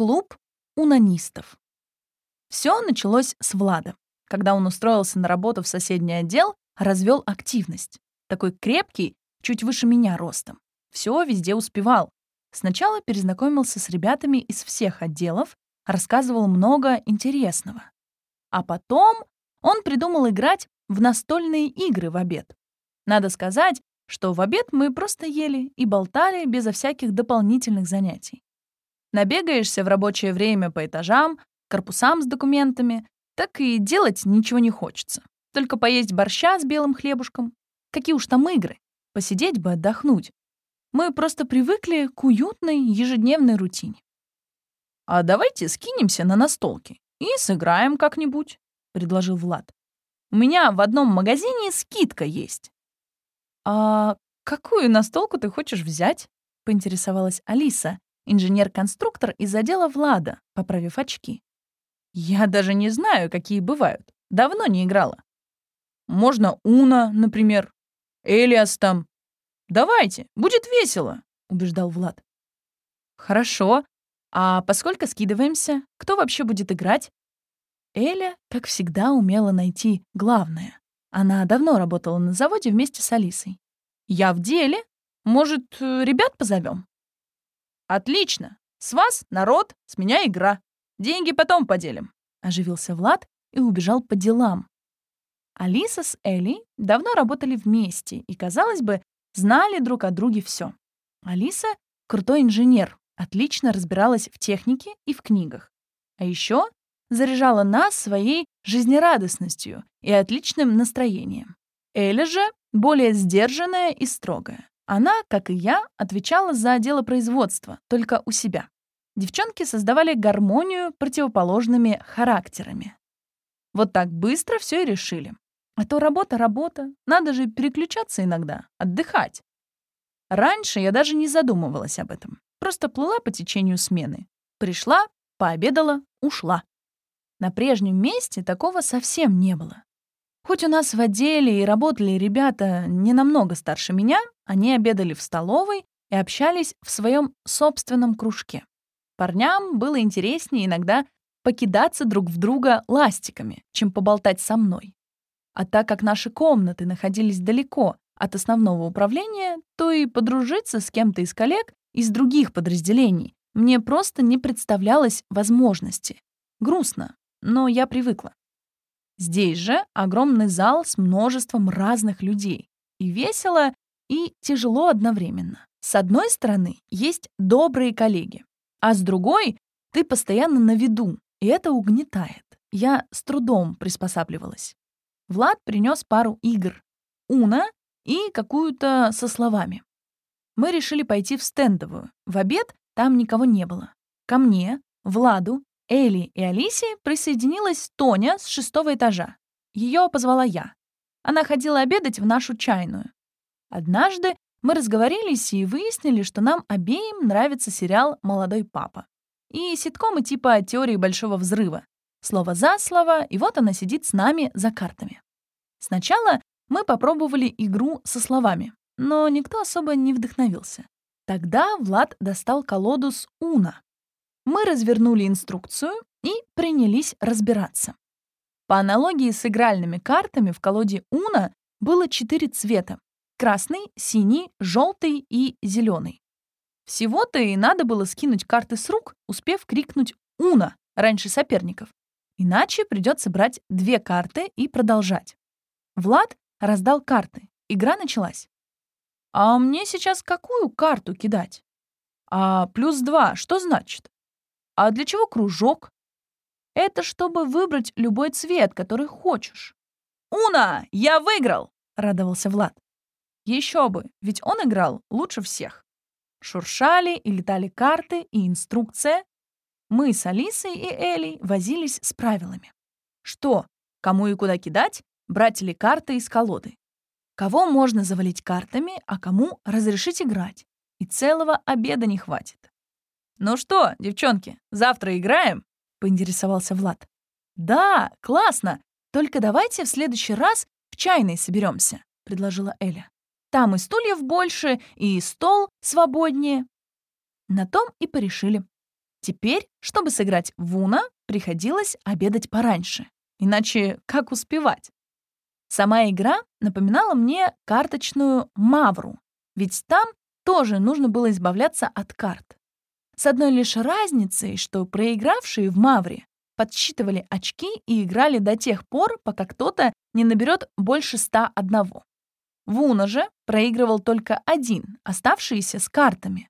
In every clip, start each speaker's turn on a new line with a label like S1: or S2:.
S1: Клуб унанистов. Все началось с Влада. Когда он устроился на работу в соседний отдел, развел активность. Такой крепкий, чуть выше меня ростом. Все везде успевал. Сначала перезнакомился с ребятами из всех отделов, рассказывал много интересного. А потом он придумал играть в настольные игры в обед. Надо сказать, что в обед мы просто ели и болтали безо всяких дополнительных занятий. Набегаешься в рабочее время по этажам, корпусам с документами, так и делать ничего не хочется. Только поесть борща с белым хлебушком. Какие уж там игры. Посидеть бы, отдохнуть. Мы просто привыкли к уютной ежедневной рутине. «А давайте скинемся на настолки и сыграем как-нибудь», — предложил Влад. «У меня в одном магазине скидка есть». «А какую настолку ты хочешь взять?» — поинтересовалась Алиса, инженер-конструктор из отдела Влада, поправив очки. «Я даже не знаю, какие бывают. Давно не играла. Можно Уна, например. Элиас там. Давайте, будет весело», — убеждал Влад. «Хорошо. А поскольку скидываемся, кто вообще будет играть?» Эля, как всегда, умела найти главное. Она давно работала на заводе вместе с Алисой. «Я в деле. Может, э, ребят позовем?» «Отлично. С вас народ, с меня игра. Деньги потом поделим», — оживился Влад и убежал по делам. Алиса с Элей давно работали вместе и, казалось бы, знали друг о друге все. Алиса — крутой инженер, отлично разбиралась в технике и в книгах. А еще заряжала нас своей жизнерадостностью и отличным настроением. Эля же более сдержанная и строгая. Она, как и я, отвечала за дело производства, только у себя. Девчонки создавали гармонию противоположными характерами. Вот так быстро все и решили. А то работа — работа. Надо же переключаться иногда, отдыхать. Раньше я даже не задумывалась об этом. Просто плыла по течению смены. Пришла, пообедала, ушла. На прежнем месте такого совсем не было. Хоть у нас в отделе и работали ребята не намного старше меня, они обедали в столовой и общались в своем собственном кружке. Парням было интереснее иногда покидаться друг в друга ластиками, чем поболтать со мной. А так как наши комнаты находились далеко от основного управления, то и подружиться с кем-то из коллег из других подразделений мне просто не представлялось возможности. Грустно, но я привыкла. Здесь же огромный зал с множеством разных людей. И весело, и тяжело одновременно. С одной стороны, есть добрые коллеги, а с другой — ты постоянно на виду, и это угнетает. Я с трудом приспосабливалась. Влад принес пару игр. Уна и какую-то со словами. Мы решили пойти в стендовую. В обед там никого не было. Ко мне, Владу Элли и Алисе присоединилась Тоня с шестого этажа. Ее позвала я. Она ходила обедать в нашу чайную. Однажды мы разговорились и выяснили, что нам обеим нравится сериал «Молодой папа» и ситкомы типа «Теории большого взрыва». Слово за слово, и вот она сидит с нами за картами. Сначала мы попробовали игру со словами, но никто особо не вдохновился. Тогда Влад достал колоду с «Уна», мы развернули инструкцию и принялись разбираться. По аналогии с игральными картами в колоде Уна было четыре цвета — красный, синий, желтый и зеленый. Всего-то и надо было скинуть карты с рук, успев крикнуть «Уна» раньше соперников. Иначе придется брать две карты и продолжать. Влад раздал карты. Игра началась. «А мне сейчас какую карту кидать?» «А плюс два что значит?» А для чего кружок? Это чтобы выбрать любой цвет, который хочешь. «Уна, я выиграл!» — радовался Влад. Еще бы, ведь он играл лучше всех. Шуршали и летали карты и инструкция. Мы с Алисой и Элей возились с правилами. Что, кому и куда кидать, брать ли карты из колоды. Кого можно завалить картами, а кому разрешить играть. И целого обеда не хватит. «Ну что, девчонки, завтра играем?» — поинтересовался Влад. «Да, классно. Только давайте в следующий раз в чайной соберемся», — предложила Эля. «Там и стульев больше, и стол свободнее». На том и порешили. Теперь, чтобы сыграть в Уна, приходилось обедать пораньше. Иначе как успевать? Сама игра напоминала мне карточную мавру, ведь там тоже нужно было избавляться от карт. С одной лишь разницей, что проигравшие в мавре подсчитывали очки и играли до тех пор, пока кто-то не наберет больше 101. Вуна же проигрывал только один, оставшийся с картами.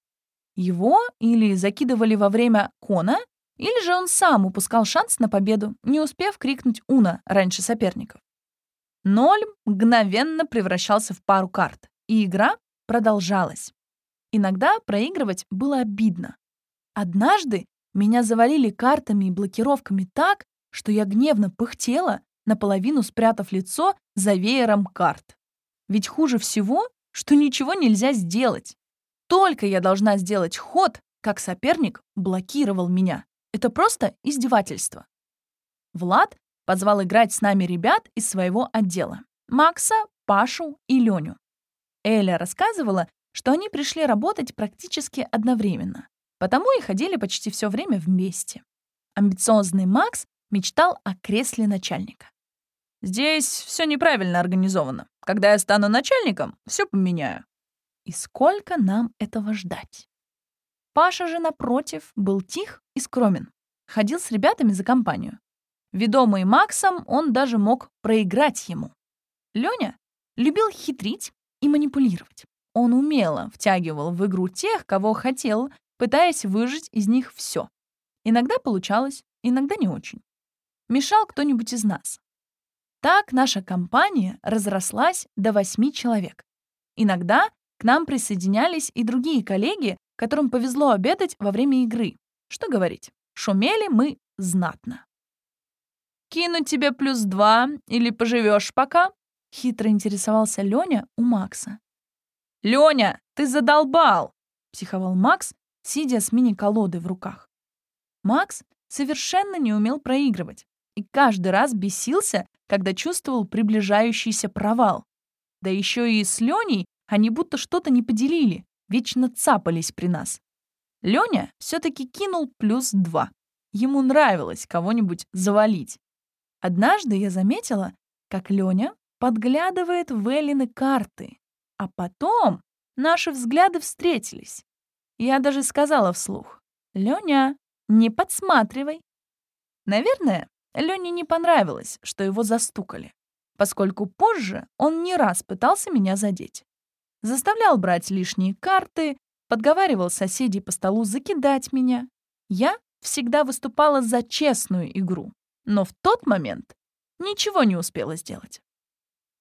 S1: Его или закидывали во время кона, или же он сам упускал шанс на победу, не успев крикнуть «Уна» раньше соперников. Ноль мгновенно превращался в пару карт, и игра продолжалась. Иногда проигрывать было обидно. Однажды меня завалили картами и блокировками так, что я гневно пыхтела, наполовину спрятав лицо за веером карт. Ведь хуже всего, что ничего нельзя сделать. Только я должна сделать ход, как соперник блокировал меня. Это просто издевательство. Влад позвал играть с нами ребят из своего отдела. Макса, Пашу и Леню. Эля рассказывала, что они пришли работать практически одновременно, потому и ходили почти все время вместе. Амбициозный Макс мечтал о кресле начальника. «Здесь все неправильно организовано. Когда я стану начальником, все поменяю». И сколько нам этого ждать? Паша же, напротив, был тих и скромен. Ходил с ребятами за компанию. Ведомый Максом, он даже мог проиграть ему. Лёня любил хитрить и манипулировать. Он умело втягивал в игру тех, кого хотел, пытаясь выжить из них все. Иногда получалось, иногда не очень. Мешал кто-нибудь из нас. Так наша компания разрослась до восьми человек. Иногда к нам присоединялись и другие коллеги, которым повезло обедать во время игры. Что говорить, шумели мы знатно. «Кинуть тебе плюс два или поживешь пока?» — хитро интересовался Лёня у Макса. «Лёня, ты задолбал!» — психовал Макс, сидя с мини-колодой в руках. Макс совершенно не умел проигрывать и каждый раз бесился, когда чувствовал приближающийся провал. Да еще и с Леней они будто что-то не поделили, вечно цапались при нас. Леня все-таки кинул плюс два. Ему нравилось кого-нибудь завалить. Однажды я заметила, как Леня подглядывает в Эллины карты, а потом наши взгляды встретились. Я даже сказала вслух, «Лёня, не подсматривай». Наверное, Лёне не понравилось, что его застукали, поскольку позже он не раз пытался меня задеть. Заставлял брать лишние карты, подговаривал соседей по столу закидать меня. Я всегда выступала за честную игру, но в тот момент ничего не успела сделать.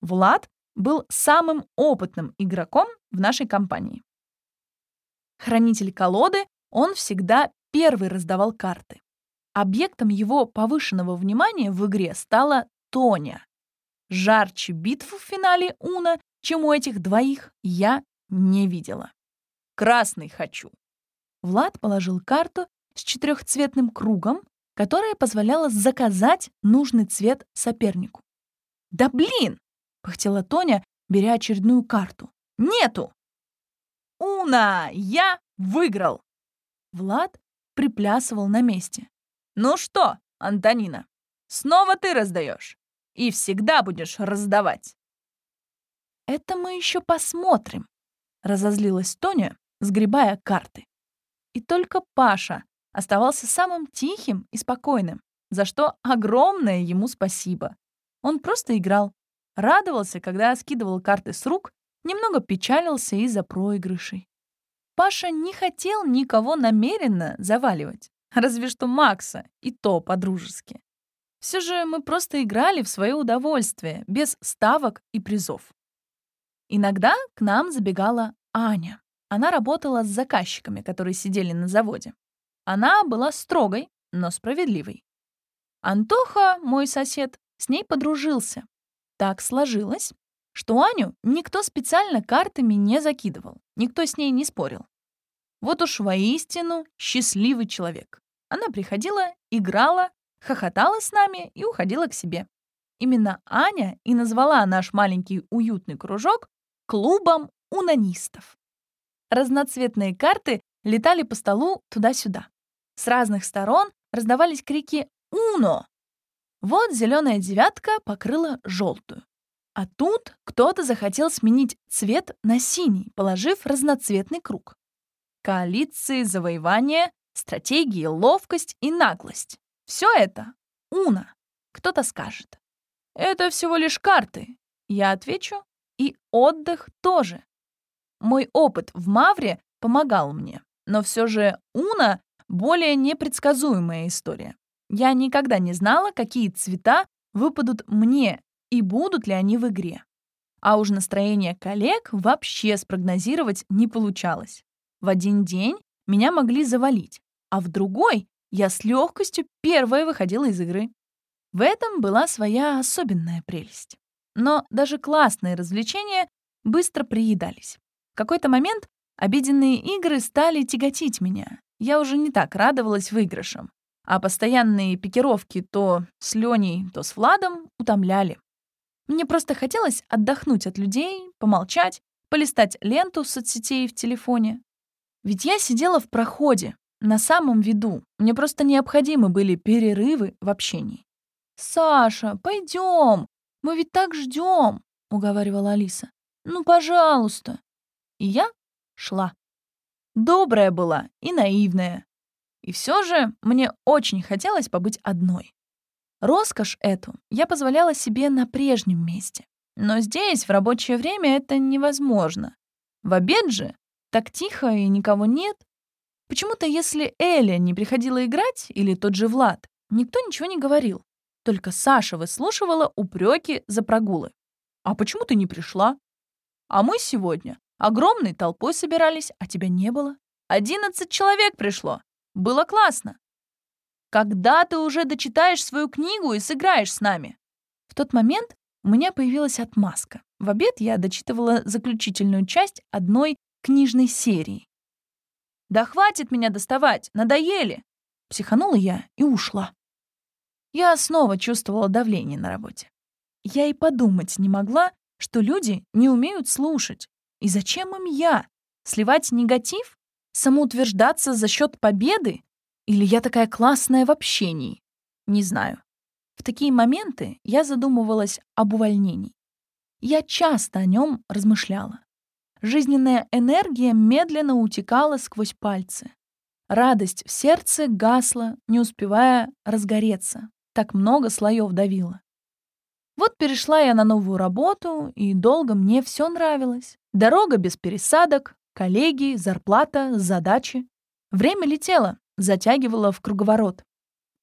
S1: Влад был самым опытным игроком в нашей компании. Хранитель колоды, он всегда первый раздавал карты. Объектом его повышенного внимания в игре стала Тоня. Жарче битву в финале Уна, чем у этих двоих, я не видела. Красный хочу. Влад положил карту с четырехцветным кругом, которая позволяла заказать нужный цвет сопернику. «Да блин!» — пыхтела Тоня, беря очередную карту. «Нету!» «Уна! Я выиграл!» Влад приплясывал на месте. «Ну что, Антонина, снова ты раздаешь и всегда будешь раздавать!» «Это мы еще посмотрим», — разозлилась Тоня, сгребая карты. И только Паша оставался самым тихим и спокойным, за что огромное ему спасибо. Он просто играл, радовался, когда скидывал карты с рук, немного печалился из-за проигрышей. Паша не хотел никого намеренно заваливать, разве что Макса, и то по-дружески. Все же мы просто играли в свое удовольствие, без ставок и призов. Иногда к нам забегала Аня. Она работала с заказчиками, которые сидели на заводе. Она была строгой, но справедливой. Антоха, мой сосед, с ней подружился, так сложилось, что Аню никто специально картами не закидывал, никто с ней не спорил. Вот уж воистину счастливый человек. Она приходила, играла, хохотала с нами и уходила к себе. Именно Аня и назвала наш маленький уютный кружок клубом унанистов. Разноцветные карты летали по столу туда-сюда. С разных сторон раздавались крики «Уно!». Вот зеленая девятка покрыла желтую. А тут кто-то захотел сменить цвет на синий, положив разноцветный круг. Коалиции, завоевания, стратегии, ловкость и наглость. Все это — Уна. Кто-то скажет. Это всего лишь карты. Я отвечу, и отдых тоже. Мой опыт в Мавре помогал мне, но все же Уна — более непредсказуемая история. Я никогда не знала, какие цвета выпадут мне и будут ли они в игре. А уж настроение коллег вообще спрогнозировать не получалось. В один день меня могли завалить, а в другой я с легкостью первая выходила из игры. В этом была своя особенная прелесть. Но даже классные развлечения быстро приедались. В какой-то момент обеденные игры стали тяготить меня. Я уже не так радовалась выигрышам, а постоянные пикировки то с Леней, то с Владом утомляли. Мне просто хотелось отдохнуть от людей, помолчать, полистать ленту соцсетей в телефоне. Ведь я сидела в проходе, на самом виду. Мне просто необходимы были перерывы в общении. «Саша, пойдем, мы ведь так ждем», — уговаривала Алиса. «Ну, пожалуйста». И я шла. Добрая была и наивная. И все же мне очень хотелось побыть одной. Роскошь эту я позволяла себе на прежнем месте. Но здесь, в рабочее время, это невозможно. В обед же так тихо и никого нет. Почему-то, если Эля не приходила играть, или тот же Влад, никто ничего не говорил. Только Саша выслушивала упреки за прогулы. «А почему ты не пришла?» «А мы сегодня огромной толпой собирались, а тебя не было. Одиннадцать человек пришло. Было классно. Когда ты уже дочитаешь свою книгу и сыграешь с нами?» В тот момент у меня появилась отмазка. В обед я дочитывала заключительную часть одной книжной серии. «Да хватит меня доставать, надоели!» Психанула я и ушла. Я снова чувствовала давление на работе. Я и подумать не могла, что люди не умеют слушать. И зачем им я? Сливать негатив? Самоутверждаться за счет победы? Или я такая классная в общении? Не знаю. В такие моменты я задумывалась об увольнении. Я часто о нем размышляла. Жизненная энергия медленно утекала сквозь пальцы. Радость в сердце гасла, не успевая разгореться. Так много слоев давило. Вот перешла я на новую работу, и долго мне все нравилось. Дорога без пересадок, коллеги, зарплата, задачи. Время летело, затягивало в круговорот.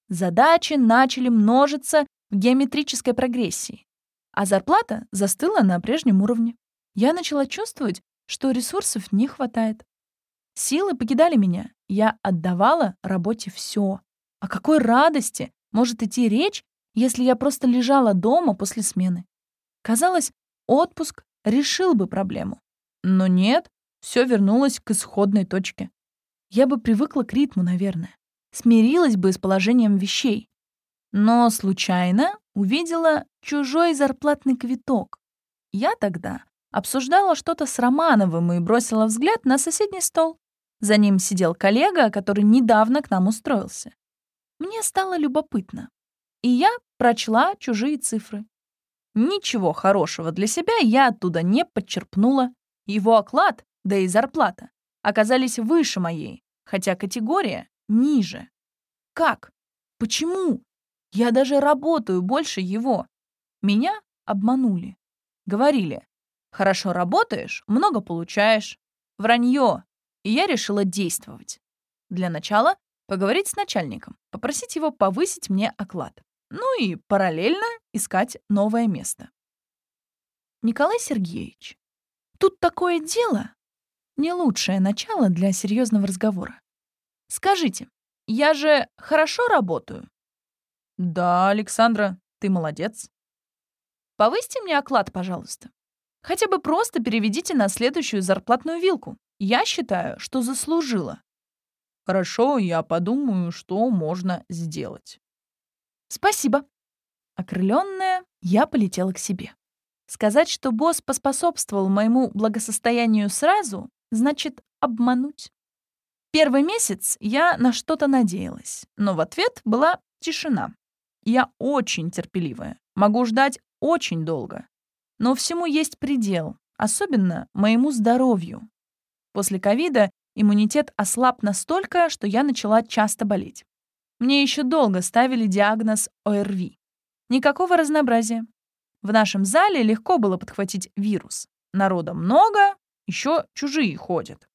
S1: Задачи начали множиться в геометрической прогрессии, а зарплата застыла на прежнем уровне я начала чувствовать, что ресурсов не хватает. Силы покидали меня, я отдавала работе все. О какой радости может идти речь, если я просто лежала дома после смены? Казалось, отпуск решил бы проблему. Но нет, все вернулось к исходной точке. Я бы привыкла к ритму, наверное. Смирилась бы с положением вещей. Но случайно увидела чужой зарплатный квиток. Я тогда обсуждала что-то с Романовым и бросила взгляд на соседний стол. За ним сидел коллега, который недавно к нам устроился. Мне стало любопытно. И я прочла чужие цифры. Ничего хорошего для себя я оттуда не подчерпнула. Его оклад, да и зарплата, оказались выше моей, хотя категория ниже. Как? Почему? Я даже работаю больше его. Меня обманули. Говорили, Хорошо работаешь, много получаешь. Вранье. И я решила действовать. Для начала поговорить с начальником, попросить его повысить мне оклад. Ну и параллельно искать новое место. Николай Сергеевич, тут такое дело. Не лучшее начало для серьезного разговора. Скажите, я же хорошо работаю? Да, Александра, ты молодец. Повысьте мне оклад, пожалуйста. Хотя бы просто переведите на следующую зарплатную вилку. Я считаю, что заслужила. Хорошо, я подумаю, что можно сделать. Спасибо. Окрыленная, я полетела к себе. Сказать, что босс поспособствовал моему благосостоянию сразу, значит обмануть. Первый месяц я на что-то надеялась, но в ответ была тишина. Я очень терпеливая, могу ждать очень долго. Но всему есть предел, особенно моему здоровью. После ковида иммунитет ослаб настолько, что я начала часто болеть. Мне еще долго ставили диагноз ОРВИ. Никакого разнообразия. В нашем зале легко было подхватить вирус. Народа много, еще чужие ходят.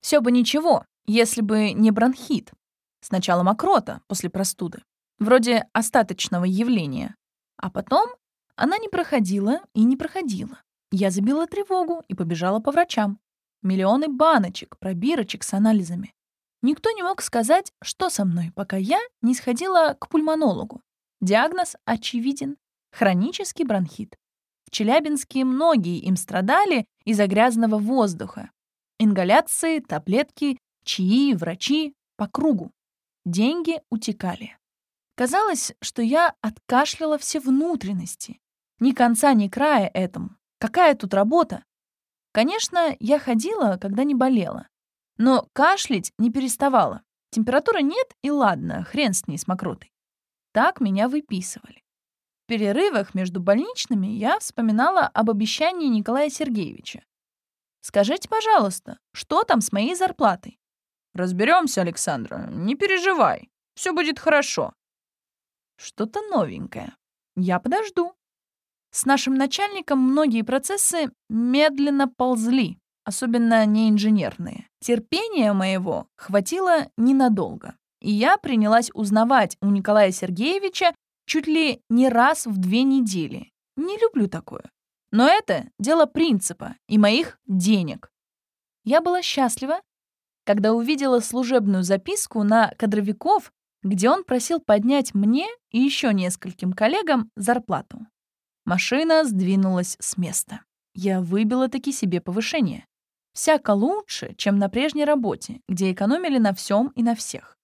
S1: Все бы ничего, если бы не бронхит. Сначала мокрота после простуды, вроде остаточного явления. А потом она не проходила и не проходила. Я забила тревогу и побежала по врачам. Миллионы баночек, пробирочек с анализами. Никто не мог сказать, что со мной, пока я не сходила к пульмонологу. Диагноз очевиден — хронический бронхит. В Челябинске многие им страдали из-за грязного воздуха. Ингаляции, таблетки, чаи, врачи по кругу. Деньги утекали. Казалось, что я откашляла все внутренности. Ни конца, ни края этому. Какая тут работа? Конечно, я ходила, когда не болела. Но кашлять не переставала. Температуры нет, и ладно, хрен с ней, с мокротой. Так меня выписывали. В перерывах между больничными я вспоминала об обещании Николая Сергеевича. «Скажите, пожалуйста, что там с моей зарплатой?» «Разберемся, Александра, не переживай, все будет хорошо». Что-то новенькое. Я подожду. С нашим начальником многие процессы медленно ползли, особенно неинженерные. Терпения моего хватило ненадолго, и я принялась узнавать у Николая Сергеевича чуть ли не раз в две недели. Не люблю такое. Но это дело принципа и моих денег. Я была счастлива, когда увидела служебную записку на кадровиков где он просил поднять мне и еще нескольким коллегам зарплату. Машина сдвинулась с места. Я выбила таки себе повышение. Всяко лучше, чем на прежней работе, где экономили на всем и на всех.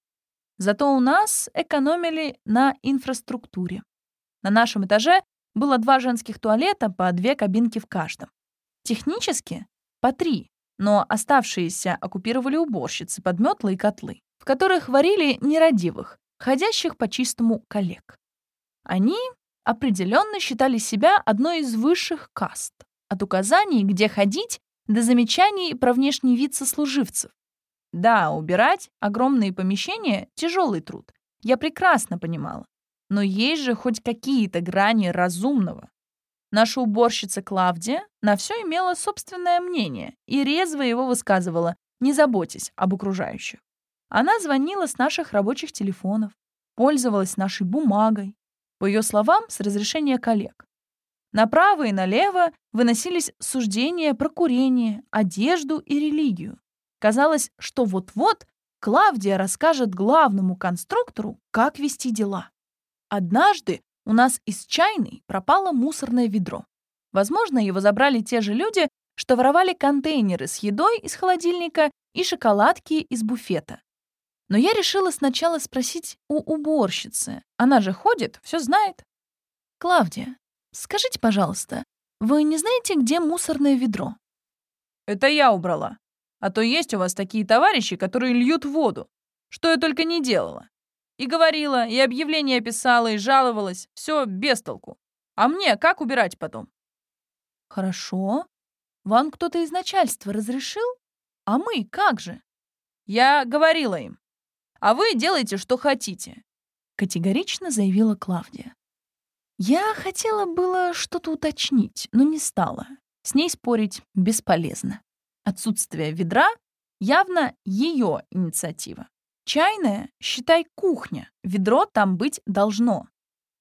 S1: Зато у нас экономили на инфраструктуре. На нашем этаже было два женских туалета по две кабинки в каждом. Технически — по три, но оставшиеся оккупировали уборщицы, подметлы и котлы в которых варили нерадивых, ходящих по чистому коллег. Они определенно считали себя одной из высших каст, от указаний, где ходить, до замечаний про внешний вид сослуживцев. Да, убирать огромные помещения — тяжелый труд. Я прекрасно понимала. Но есть же хоть какие-то грани разумного. Наша уборщица Клавдия на все имела собственное мнение и резво его высказывала, не заботясь об окружающих. Она звонила с наших рабочих телефонов, пользовалась нашей бумагой, по ее словам, с разрешения коллег. Направо и налево выносились суждения про курение, одежду и религию. Казалось, что вот-вот Клавдия расскажет главному конструктору, как вести дела. Однажды у нас из чайной пропало мусорное ведро. Возможно, его забрали те же люди, что воровали контейнеры с едой из холодильника и шоколадки из буфета. Но я решила сначала спросить у уборщицы. Она же ходит, все знает. «Клавдия, скажите, пожалуйста, вы не знаете, где мусорное ведро?»
S2: «Это я убрала. А то есть у вас такие товарищи, которые льют воду. Что я только не делала. И говорила, и объявление писала, и жаловалась. Все без толку. А мне как убирать потом?»
S1: «Хорошо. Вам кто-то из начальства разрешил? А мы как же?»
S2: «Я говорила им а вы делайте, что хотите», —
S1: категорично заявила Клавдия. Я хотела было что-то уточнить, но не стала. С ней спорить бесполезно. Отсутствие ведра — явно ее инициатива. Чайная, считай, кухня. Ведро там быть должно.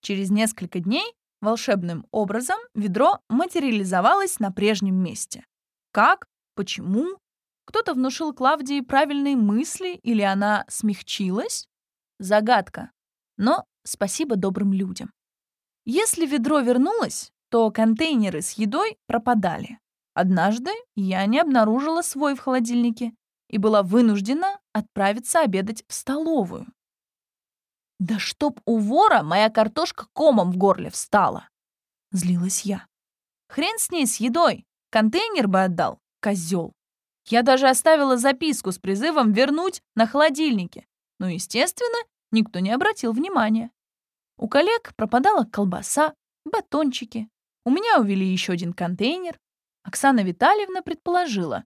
S1: Через несколько дней волшебным образом ведро материализовалось на прежнем месте. Как? Почему? Кто-то внушил Клавдии правильные мысли или она смягчилась? Загадка. Но спасибо добрым людям. Если ведро вернулось, то контейнеры с едой пропадали. Однажды я не обнаружила свой в холодильнике и была вынуждена отправиться обедать в столовую. «Да чтоб у вора моя картошка комом в горле встала!» — злилась я. «Хрен с ней, с едой! Контейнер бы отдал, козел!» Я даже оставила записку с призывом вернуть на холодильнике. Но, естественно, никто не обратил внимания. У коллег пропадала колбаса, батончики. У меня увели еще один контейнер. Оксана Витальевна предположила.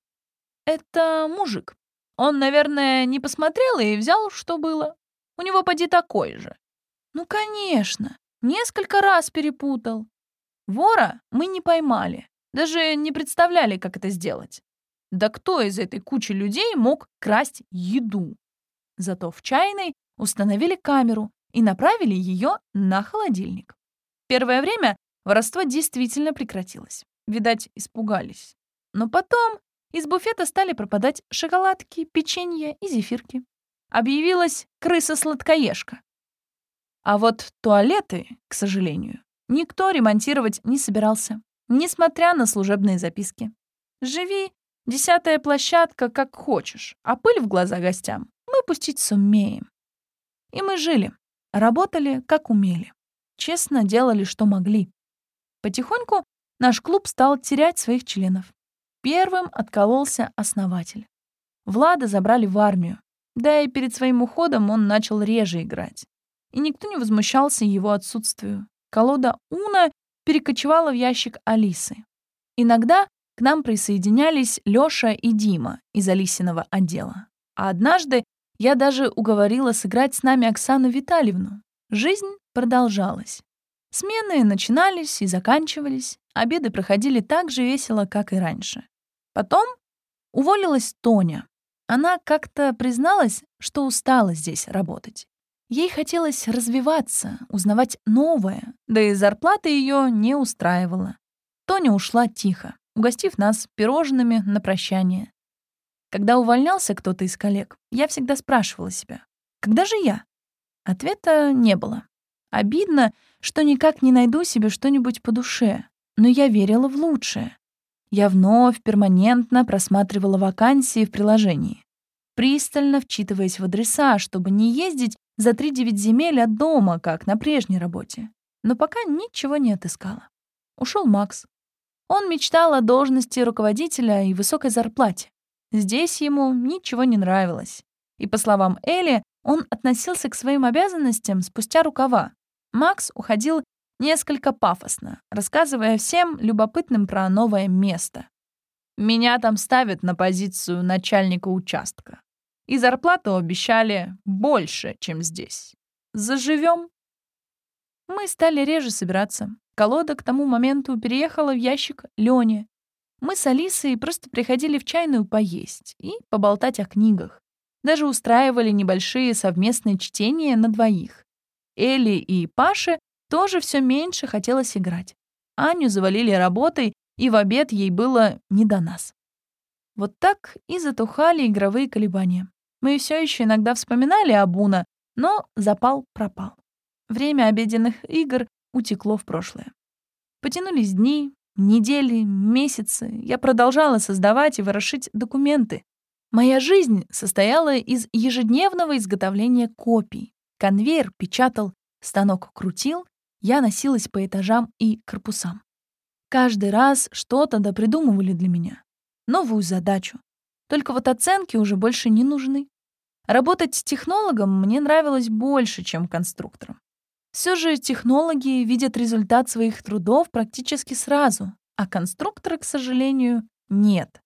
S1: Это мужик. Он, наверное, не посмотрел и взял, что было. У него поди такой же. Ну, конечно. Несколько раз перепутал. Вора мы не поймали. Даже не представляли, как это сделать. Да кто из этой кучи людей мог красть еду? Зато в чайной установили камеру и направили ее на холодильник. Первое время воровство действительно прекратилось. Видать, испугались. Но потом из буфета стали пропадать шоколадки, печенье и зефирки. Объявилась крыса-сладкоежка. А вот туалеты, к сожалению, никто ремонтировать не собирался, несмотря на служебные записки. Живи, десятая площадка, как хочешь, а пыль в глаза гостям мы пустить сумеем. И мы жили, работали, как умели. Честно делали, что могли. Потихоньку наш клуб стал терять своих членов. Первым откололся основатель. Влада забрали в армию. Да и перед своим уходом он начал реже играть. И никто не возмущался его отсутствию. Колода Уна перекочевала в ящик Алисы. Иногда к нам присоединялись Лёша и Дима из Алисиного отдела. А однажды я даже уговорила сыграть с нами Оксану Витальевну. Жизнь продолжалась. Смены начинались и заканчивались, обеды проходили так же весело, как и раньше. Потом уволилась Тоня. Она как-то призналась, что устала здесь работать. Ей хотелось развиваться, узнавать новое, да и зарплата ее не устраивала. Тоня ушла тихо, угостив нас пирожными на прощание. Когда увольнялся кто-то из коллег, я всегда спрашивала себя, когда же я? Ответа не было. Обидно, что никак не найду себе что-нибудь по душе, но я верила в лучшее. Я вновь перманентно просматривала вакансии в приложении, пристально вчитываясь в адреса, чтобы не ездить за 3-9 земель от дома, как на прежней работе. Но пока ничего не отыскала. Ушел Макс. Он мечтал о должности руководителя и высокой зарплате. Здесь ему ничего не нравилось. И, по словам Элли, он относился к своим обязанностям спустя рукава. Макс уходил несколько пафосно, рассказывая всем любопытным про новое место. «Меня там ставят на позицию начальника участка. И зарплату обещали больше, чем здесь. Заживем?» Мы стали реже собираться. Колода к тому моменту переехала в ящик Лёне. Мы с Алисой просто приходили в чайную поесть и поболтать о книгах. Даже устраивали небольшие совместные чтения на двоих. Элли и Паше тоже все меньше хотелось играть. Аню завалили работой, и в обед ей было не до нас. Вот так и затухали игровые колебания. Мы все еще иногда вспоминали об Уна, но запал пропал. Время обеденных игр утекло в прошлое. Потянулись дни, недели, месяцы. Я продолжала создавать и ворошить документы. Моя жизнь состояла из ежедневного изготовления копий. Конвейер печатал, станок крутил, я носилась по этажам и корпусам. Каждый раз что-то допридумывали для меня. Новую задачу. Только вот оценки уже больше не нужны. Работать с технологом мне нравилось больше, чем конструктором. Все же технологи видят результат своих трудов практически сразу, а конструкторы, к сожалению, нет.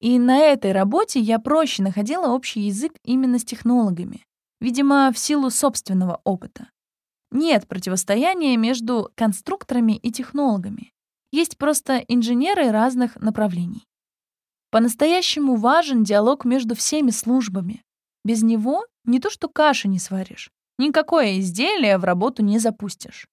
S1: И на этой работе я проще находила общий язык именно с технологами, видимо, в силу собственного опыта. Нет противостояния между конструкторами и технологами. Есть просто инженеры разных направлений. По-настоящему важен диалог между всеми службами. Без него не то что каши не сваришь, никакое изделие в работу не запустишь.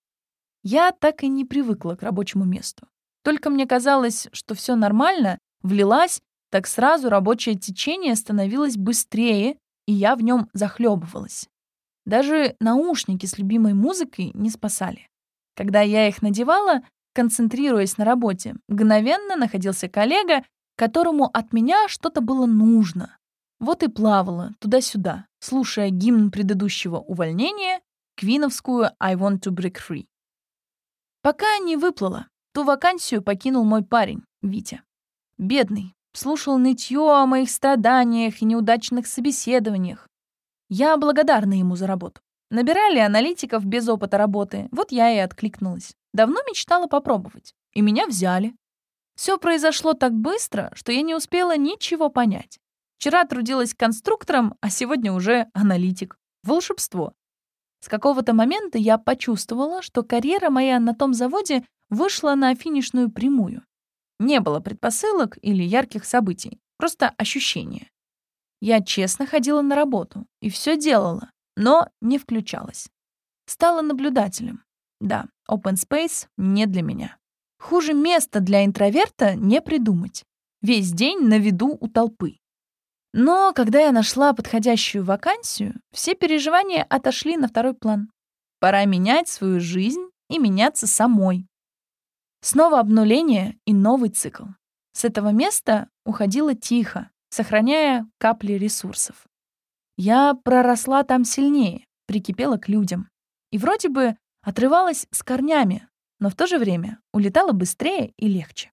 S1: Я так и не привыкла к рабочему месту. Только мне казалось, что все нормально, влилась, так сразу рабочее течение становилось быстрее, и я в нем захлебывалась. Даже наушники с любимой музыкой не спасали. Когда я их надевала, концентрируясь на работе, мгновенно находился коллега, которому от меня что-то было нужно. Вот и плавала туда-сюда, слушая гимн предыдущего увольнения, квиновскую «I want to break free». Пока не выплыла, ту вакансию покинул мой парень, Витя. Бедный, слушал нытье о моих страданиях и неудачных собеседованиях. Я благодарна ему за работу. Набирали аналитиков без опыта работы, вот я и откликнулась. Давно мечтала попробовать, и меня взяли. Все произошло так быстро, что я не успела ничего понять. Вчера трудилась конструктором, а сегодня уже аналитик. Волшебство. С какого-то момента я почувствовала, что карьера моя на том заводе вышла на финишную прямую. Не было предпосылок или ярких событий, просто ощущения. Я честно ходила на работу и все делала, но не включалась. Стала наблюдателем. Да, open space не для меня. Хуже места для интроверта не придумать. Весь день на виду у толпы. Но когда я нашла подходящую вакансию, все переживания отошли на второй план. Пора менять свою жизнь и меняться самой. Снова обнуление и новый цикл. С этого места уходила тихо, сохраняя капли ресурсов. Я проросла там сильнее, прикипела к людям. И вроде бы отрывалась с корнями, но в то же время улетала быстрее и легче.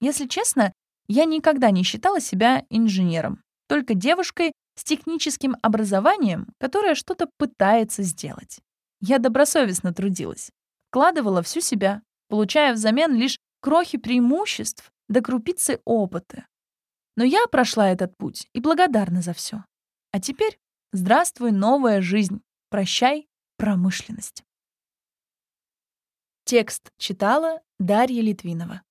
S1: Если честно, я никогда не считала себя инженером только девушкой с техническим образованием, которая что-то пытается сделать. Я добросовестно трудилась, вкладывала всю себя, получая взамен лишь крохи преимуществ до крупицы опыта. Но я прошла этот путь и благодарна за все. А теперь здравствуй, новая жизнь. Прощай, промышленность. Текст читала Дарья Литвинова.